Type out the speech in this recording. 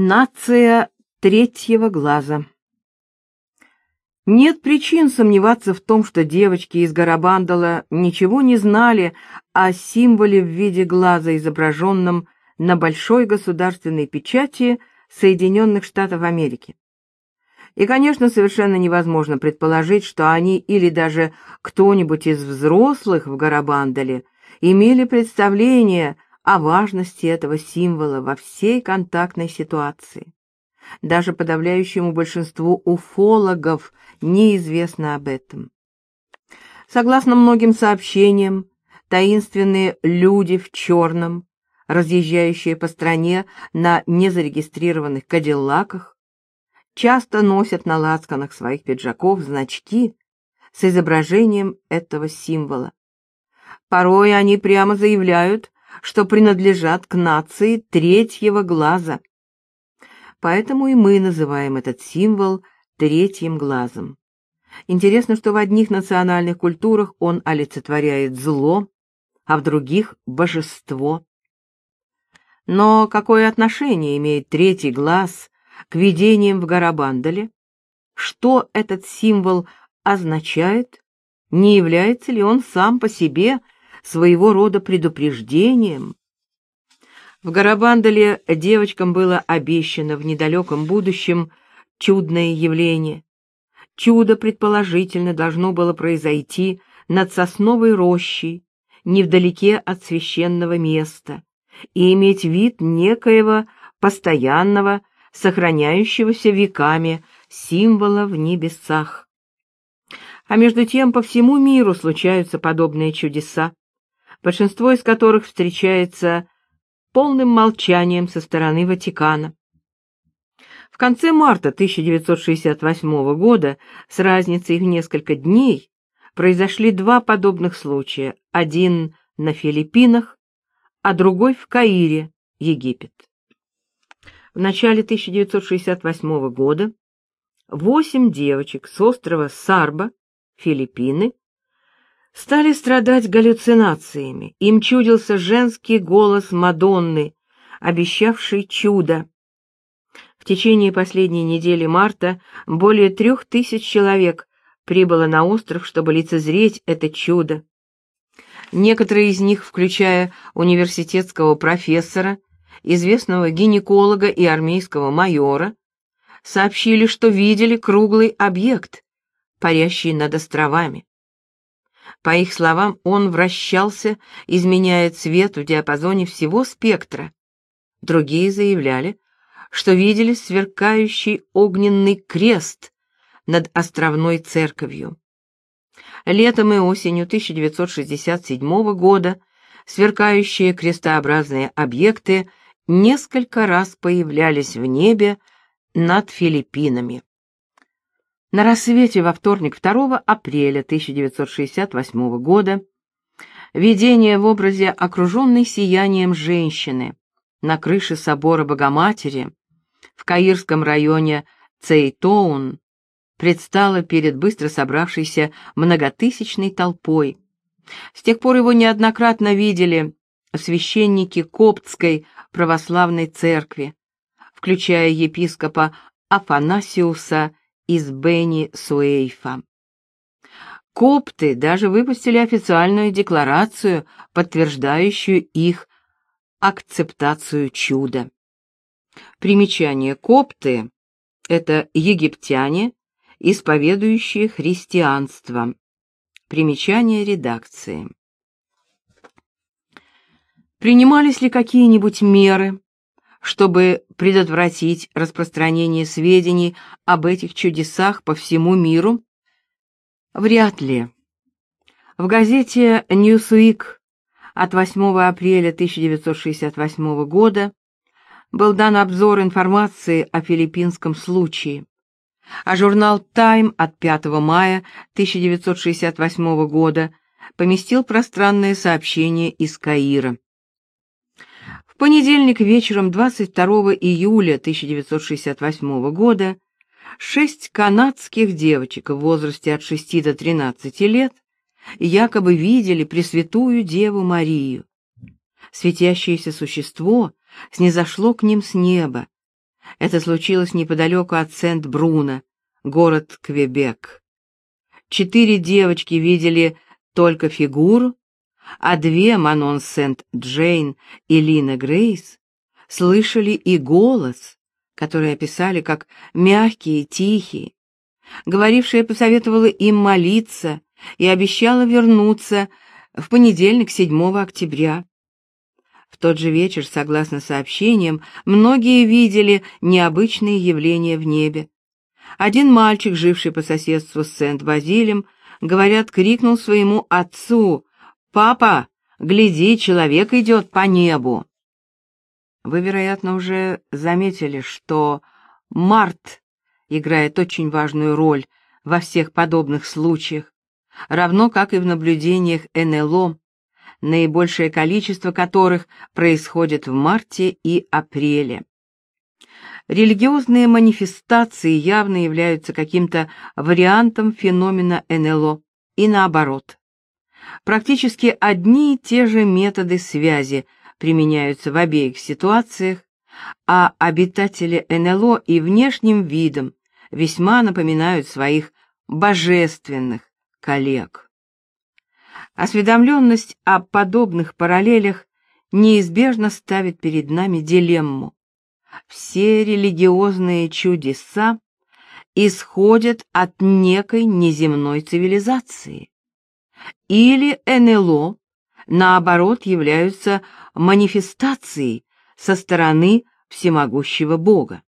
Нация третьего глаза. Нет причин сомневаться в том, что девочки из Гарабандала ничего не знали о символе в виде глаза, изображенном на большой государственной печати Соединенных Штатов Америки. И, конечно, совершенно невозможно предположить, что они или даже кто-нибудь из взрослых в Гарабандале имели представление о важности этого символа во всей контактной ситуации. Даже подавляющему большинству уфологов неизвестно об этом. Согласно многим сообщениям, таинственные люди в черном, разъезжающие по стране на незарегистрированных кадиллаках, часто носят на лацканах своих пиджаков значки с изображением этого символа. Порой они прямо заявляют, что принадлежат к нации третьего глаза. Поэтому и мы называем этот символ третьим глазом. Интересно, что в одних национальных культурах он олицетворяет зло, а в других — божество. Но какое отношение имеет третий глаз к видениям в Гарабандале? Что этот символ означает? Не является ли он сам по себе своего рода предупреждением. В Гарабандале девочкам было обещано в недалеком будущем чудное явление. Чудо, предположительно, должно было произойти над сосновой рощей, невдалеке от священного места, и иметь вид некоего постоянного, сохраняющегося веками символа в небесах. А между тем по всему миру случаются подобные чудеса большинство из которых встречается полным молчанием со стороны Ватикана. В конце марта 1968 года, с разницей в несколько дней, произошли два подобных случая, один на Филиппинах, а другой в Каире, Египет. В начале 1968 года восемь девочек с острова Сарба, Филиппины, стали страдать галлюцинациями. Им чудился женский голос Мадонны, обещавший чудо. В течение последней недели марта более трех тысяч человек прибыло на остров, чтобы лицезреть это чудо. Некоторые из них, включая университетского профессора, известного гинеколога и армейского майора, сообщили, что видели круглый объект, парящий над островами. По их словам, он вращался, изменяя цвет в диапазоне всего спектра. Другие заявляли, что видели сверкающий огненный крест над островной церковью. Летом и осенью 1967 года сверкающие крестообразные объекты несколько раз появлялись в небе над Филиппинами. На рассвете во вторник 2 апреля 1968 года видение в образе окруженной сиянием женщины на крыше собора Богоматери в каирском районе Цейтоун предстало перед быстро собравшейся многотысячной толпой. С тех пор его неоднократно видели священники Коптской православной церкви, включая епископа Афанасиуса из Бенни Суэйфа. Копты даже выпустили официальную декларацию, подтверждающую их акцептацию чуда. Примечание копты — это египтяне, исповедующие христианство. Примечание редакции. Принимались ли какие-нибудь меры, чтобы предотвратить распространение сведений об этих чудесах по всему миру? Вряд ли. В газете Newsweek от 8 апреля 1968 года был дан обзор информации о филиппинском случае, а журнал Time от 5 мая 1968 года поместил пространное сообщение из Каира понедельник вечером 22 июля 1968 года шесть канадских девочек в возрасте от 6 до 13 лет якобы видели Пресвятую Деву Марию. Светящееся существо снизошло к ним с неба, Это случилось неподалеку от Сент-Бруно, город Квебек. Четыре девочки видели только фигуру, а две, Манон Сент-Джейн и Лина Грейс, слышали и голос, который описали как мягкий и тихий. Говорившая посоветовала им молиться и обещала вернуться в понедельник, 7 октября. В тот же вечер, согласно сообщениям, многие видели необычные явления в небе. Один мальчик, живший по соседству с Сент-Базилем, говорят, крикнул своему отцу «Папа, гляди, человек идет по небу!» Вы, вероятно, уже заметили, что Март играет очень важную роль во всех подобных случаях, равно как и в наблюдениях НЛО, наибольшее количество которых происходит в марте и апреле. Религиозные манифестации явно являются каким-то вариантом феномена НЛО и наоборот. Практически одни и те же методы связи применяются в обеих ситуациях, а обитатели НЛО и внешним видом весьма напоминают своих божественных коллег. Осведомленность о подобных параллелях неизбежно ставит перед нами дилемму. Все религиозные чудеса исходят от некой неземной цивилизации. Или НЛО, наоборот, являются манифестацией со стороны всемогущего Бога.